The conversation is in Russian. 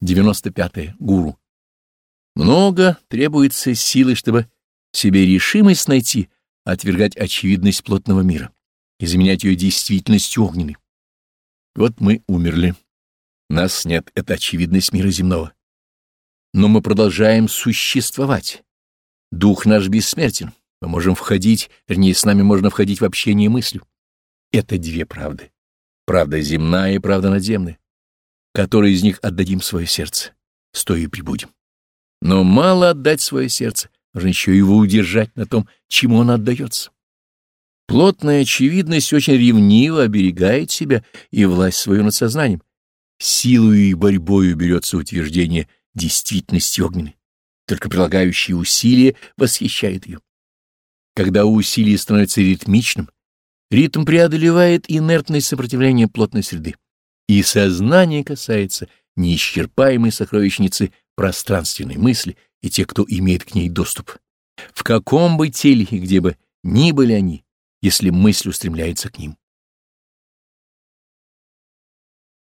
95. -е. Гуру. Много требуется силы, чтобы себе решимость найти, отвергать очевидность плотного мира и заменять ее действительностью огненной. Вот мы умерли. Нас нет, это очевидность мира земного. Но мы продолжаем существовать. Дух наш бессмертен. Мы можем входить, вернее, с нами можно входить в общение мыслью. Это две правды. Правда земная и правда надземная. Которой из них отдадим свое сердце, стоя и прибудем. Но мало отдать свое сердце, нужно еще его удержать на том, чему он отдается. Плотная очевидность очень ревниво оберегает себя и власть свою над сознанием. Силою и борьбою берется утверждение действительности огненной, только прилагающие усилия восхищает ее. Когда усилие становится ритмичным, ритм преодолевает инертное сопротивление плотной среды, и сознание касается неисчерпаемой сокровищницы пространственной мысли и тех, кто имеет к ней доступ. В каком бы теле и где бы ни были они, если мысль устремляется к ним.